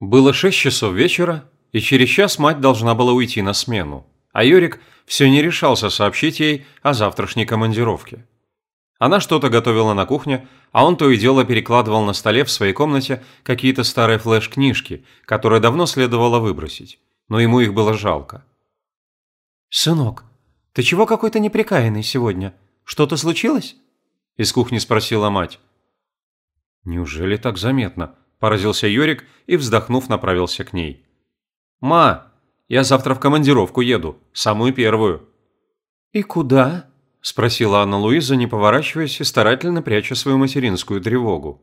Было шесть часов вечера, и через час мать должна была уйти на смену, а Йорик все не решался сообщить ей о завтрашней командировке. Она что-то готовила на кухне, а он то и дело перекладывал на столе в своей комнате какие-то старые флеш-книжки, которые давно следовало выбросить, но ему их было жалко. «Сынок, ты чего какой-то неприкаянный сегодня? Что-то случилось?» Из кухни спросила мать. «Неужели так заметно?» – поразился Йорик и, вздохнув, направился к ней. «Ма, я завтра в командировку еду, самую первую». «И куда?» – спросила Анна-Луиза, не поворачиваясь и старательно пряча свою материнскую тревогу.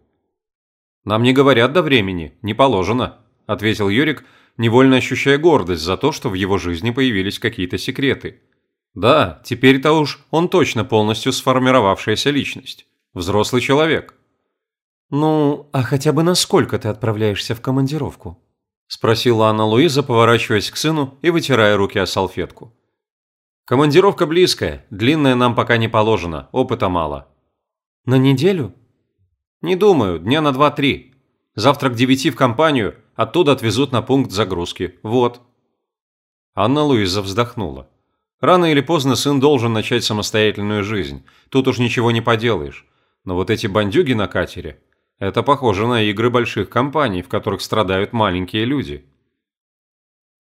«Нам не говорят до времени, не положено», – ответил Йорик, невольно ощущая гордость за то, что в его жизни появились какие-то секреты. Да, теперь-то уж он точно полностью сформировавшаяся личность. Взрослый человек. «Ну, а хотя бы насколько ты отправляешься в командировку?» – спросила Анна Луиза, поворачиваясь к сыну и вытирая руки о салфетку. «Командировка близкая, длинная нам пока не положено, опыта мало». «На неделю?» «Не думаю, дня на два-три. Завтра к девяти в компанию, оттуда отвезут на пункт загрузки. Вот». Анна Луиза вздохнула. Рано или поздно сын должен начать самостоятельную жизнь. Тут уж ничего не поделаешь. Но вот эти бандюги на катере – это похоже на игры больших компаний, в которых страдают маленькие люди.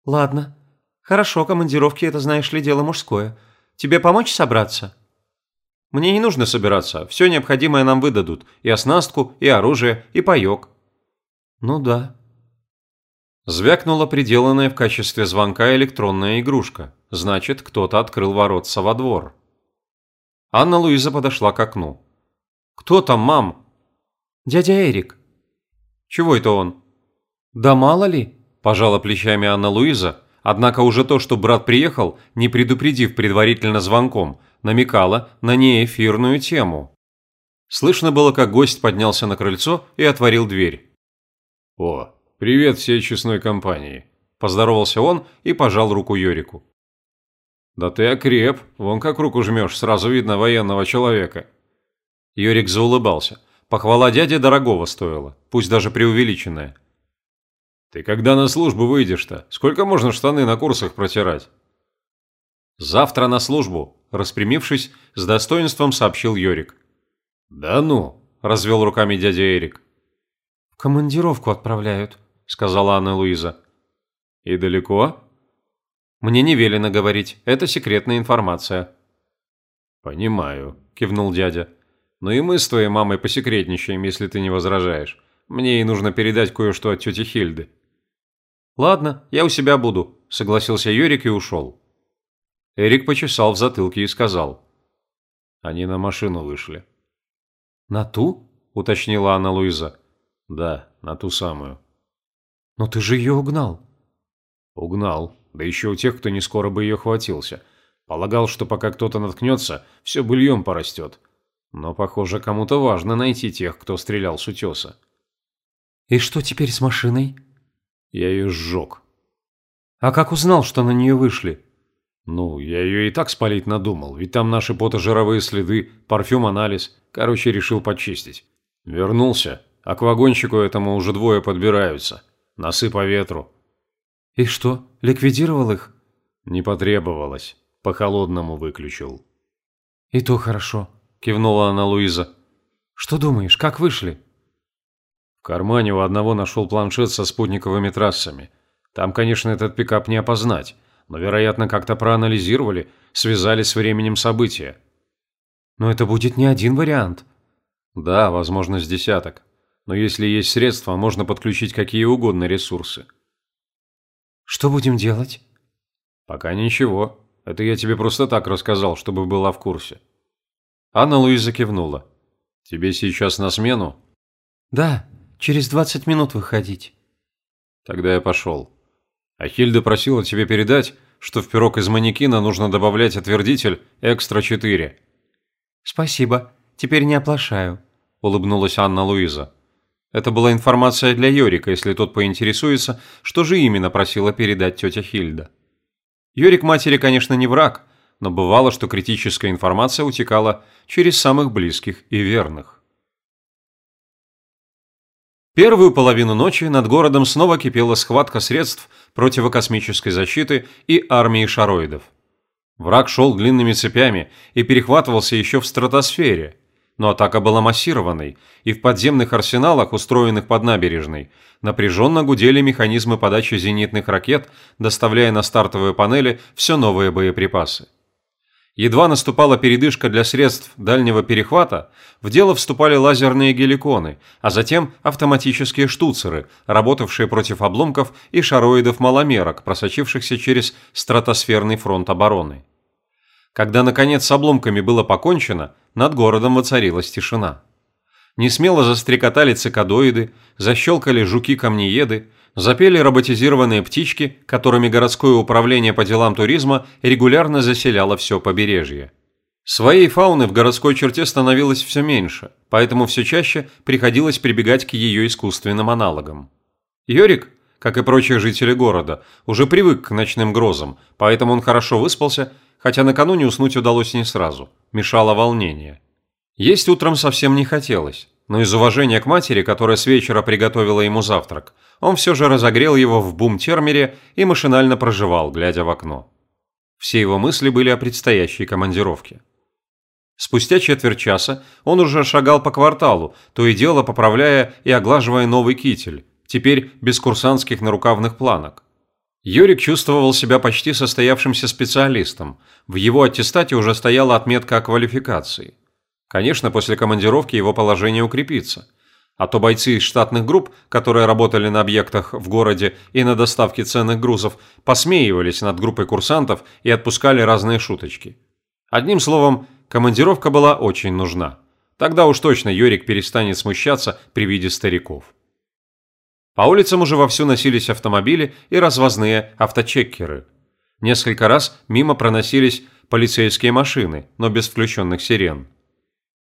Ладно. Хорошо, командировки – это, знаешь ли, дело мужское. Тебе помочь собраться? Мне не нужно собираться. Все необходимое нам выдадут. И оснастку, и оружие, и паёк. Ну да. Звякнула приделанная в качестве звонка электронная игрушка. Значит, кто-то открыл воротца во двор. Анна Луиза подошла к окну. «Кто там, мам?» «Дядя Эрик». «Чего это он?» «Да мало ли», – пожала плечами Анна Луиза, однако уже то, что брат приехал, не предупредив предварительно звонком, намекало на неэфирную тему. Слышно было, как гость поднялся на крыльцо и отворил дверь. «О, привет всей честной компании», – поздоровался он и пожал руку Йорику. «Да ты окреп, вон как руку жмешь, сразу видно военного человека». Йорик заулыбался. Похвала дяде дорогого стоила, пусть даже преувеличенная. «Ты когда на службу выйдешь-то? Сколько можно штаны на курсах протирать?» «Завтра на службу», – распрямившись, с достоинством сообщил Йорик. «Да ну», – развел руками дядя Эрик. «В командировку отправляют», – сказала Анна Луиза. «И далеко?» Мне не велено говорить, это секретная информация». «Понимаю», – кивнул дядя. «Ну и мы с твоей мамой посекретничаем, если ты не возражаешь. Мне ей нужно передать кое-что от тети Хильды». «Ладно, я у себя буду», – согласился Юрик и ушел. Эрик почесал в затылке и сказал. «Они на машину вышли». «На ту?» – уточнила Анна Луиза. «Да, на ту самую». «Но ты же ее угнал». «Угнал», да еще у тех, кто не скоро бы ее хватился. Полагал, что пока кто-то наткнется, все быльем порастет. Но, похоже, кому-то важно найти тех, кто стрелял с утеса. «И что теперь с машиной?» «Я ее сжег». «А как узнал, что на нее вышли?» «Ну, я ее и так спалить надумал, ведь там наши потожировые следы, парфюм-анализ. Короче, решил почистить. Вернулся, а к вагончику этому уже двое подбираются. Носы по ветру. «И что, ликвидировал их?» «Не потребовалось. По-холодному выключил». «И то хорошо», – кивнула она Луиза. «Что думаешь, как вышли?» В кармане у одного нашел планшет со спутниковыми трассами. Там, конечно, этот пикап не опознать, но, вероятно, как-то проанализировали, связали с временем события. Но это будет не один вариант. Да, возможно, с десяток. Но если есть средства, можно подключить какие угодно ресурсы. Что будем делать? Пока ничего. Это я тебе просто так рассказал, чтобы была в курсе. Анна Луиза кивнула. Тебе сейчас на смену? Да, через 20 минут выходить. Тогда я пошел. А Хильда просила тебе передать, что в пирог из манекена нужно добавлять отвердитель «Экстра-4». «Спасибо, теперь не оплошаю», – улыбнулась Анна Луиза. Это была информация для Йорика, если тот поинтересуется, что же именно просила передать тетя Хильда. Йорик матери, конечно, не враг, но бывало, что критическая информация утекала через самых близких и верных. Первую половину ночи над городом снова кипела схватка средств противокосмической защиты и армии шароидов. Враг шел длинными цепями и перехватывался еще в стратосфере, но атака была массированной, и в подземных арсеналах, устроенных под набережной, напряженно гудели механизмы подачи зенитных ракет, доставляя на стартовые панели все новые боеприпасы. Едва наступала передышка для средств дальнего перехвата, в дело вступали лазерные геликоны, а затем автоматические штуцеры, работавшие против обломков и шароидов-маломерок, просочившихся через стратосферный фронт обороны. Когда, наконец, с обломками было покончено, над городом воцарилась тишина. Несмело застрекотали цикадоиды, защелкали жуки-камнееды, запели роботизированные птички, которыми городское управление по делам туризма регулярно заселяло все побережье. Своей фауны в городской черте становилось все меньше, поэтому все чаще приходилось прибегать к ее искусственным аналогам. Йорик, как и прочие жители города, уже привык к ночным грозам, поэтому он хорошо выспался, хотя накануне уснуть удалось не сразу, мешало волнение. Есть утром совсем не хотелось, но из уважения к матери, которая с вечера приготовила ему завтрак, он все же разогрел его в бум-термере и машинально проживал, глядя в окно. Все его мысли были о предстоящей командировке. Спустя четверть часа он уже шагал по кварталу, то и дело поправляя и оглаживая новый китель, теперь без курсантских нарукавных планок. Юрик чувствовал себя почти состоявшимся специалистом, в его аттестате уже стояла отметка о квалификации. Конечно, после командировки его положение укрепится – а то бойцы из штатных групп, которые работали на объектах в городе и на доставке ценных грузов, посмеивались над группой курсантов и отпускали разные шуточки. Одним словом, командировка была очень нужна. Тогда уж точно Йорик перестанет смущаться при виде стариков. По улицам уже вовсю носились автомобили и развозные авточекеры. Несколько раз мимо проносились полицейские машины, но без включенных сирен.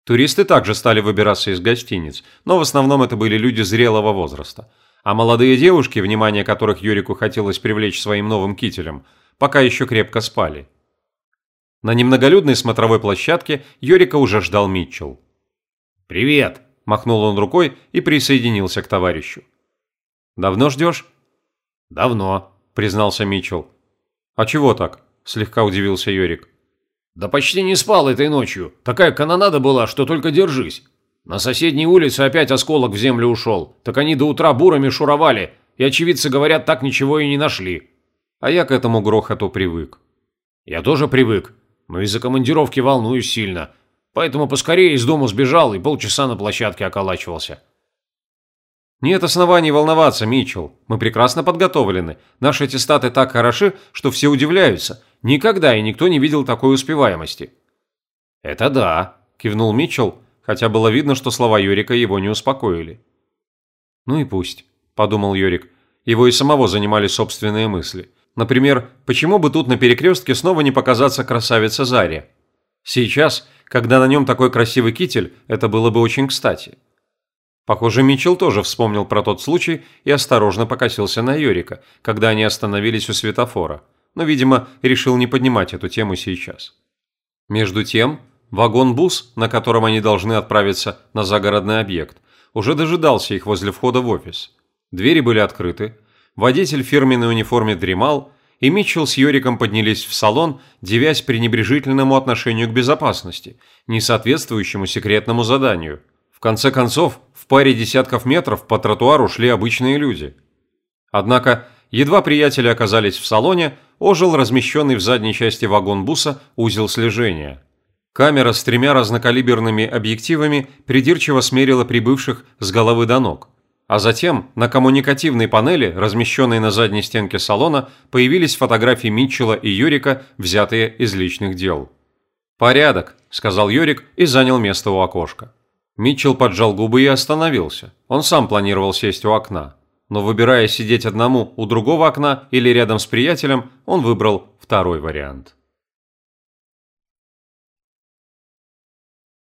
Туристы также стали выбираться из гостиниц, но в основном это были люди зрелого возраста. А молодые девушки, внимание которых Юрику хотелось привлечь своим новым кителем, пока еще крепко спали. На немноголюдной смотровой площадке Юрика уже ждал Митчелл. «Привет!» – махнул он рукой и присоединился к товарищу. «Давно ждешь?» «Давно», – признался Митчелл. «А чего так?» – слегка удивился Юрик. Да почти не спал этой ночью. Такая канонада была, что только держись. На соседней улице опять осколок в землю ушел. Так они до утра бурами шуровали, и очевидцы говорят, так ничего и не нашли. А я к этому грохоту привык. Я тоже привык, но из-за командировки волнуюсь сильно. Поэтому поскорее из дома сбежал и полчаса на площадке околачивался. Нет оснований волноваться, Митчелл. Мы прекрасно подготовлены. Наши аттестаты так хороши, что все удивляются. Никогда и никто не видел такой успеваемости. Это да, кивнул Митчелл, хотя было видно, что слова Юрика его не успокоили. Ну и пусть, подумал Юрик. Его и самого занимали собственные мысли. Например, почему бы тут на перекрестке снова не показаться красавица Заря? Сейчас, когда на нем такой красивый китель, это было бы очень кстати. Похоже, Митчелл тоже вспомнил про тот случай и осторожно покосился на Йорика, когда они остановились у светофора, но, видимо, решил не поднимать эту тему сейчас. Между тем, вагон-бус, на котором они должны отправиться на загородный объект, уже дожидался их возле входа в офис. Двери были открыты, водитель в фирменной униформе дремал, и Митчелл с Йориком поднялись в салон, девясь пренебрежительному отношению к безопасности, не соответствующему секретному заданию. В конце концов, паре десятков метров по тротуару шли обычные люди. Однако, едва приятели оказались в салоне, ожил размещенный в задней части вагон-буса узел слежения. Камера с тремя разнокалиберными объективами придирчиво смерила прибывших с головы до ног. А затем на коммуникативной панели, размещенной на задней стенке салона, появились фотографии Митчелла и Юрика, взятые из личных дел. «Порядок», – сказал Юрик и занял место у окошка. Митчелл поджал губы и остановился. Он сам планировал сесть у окна. Но выбирая сидеть одному у другого окна или рядом с приятелем, он выбрал второй вариант.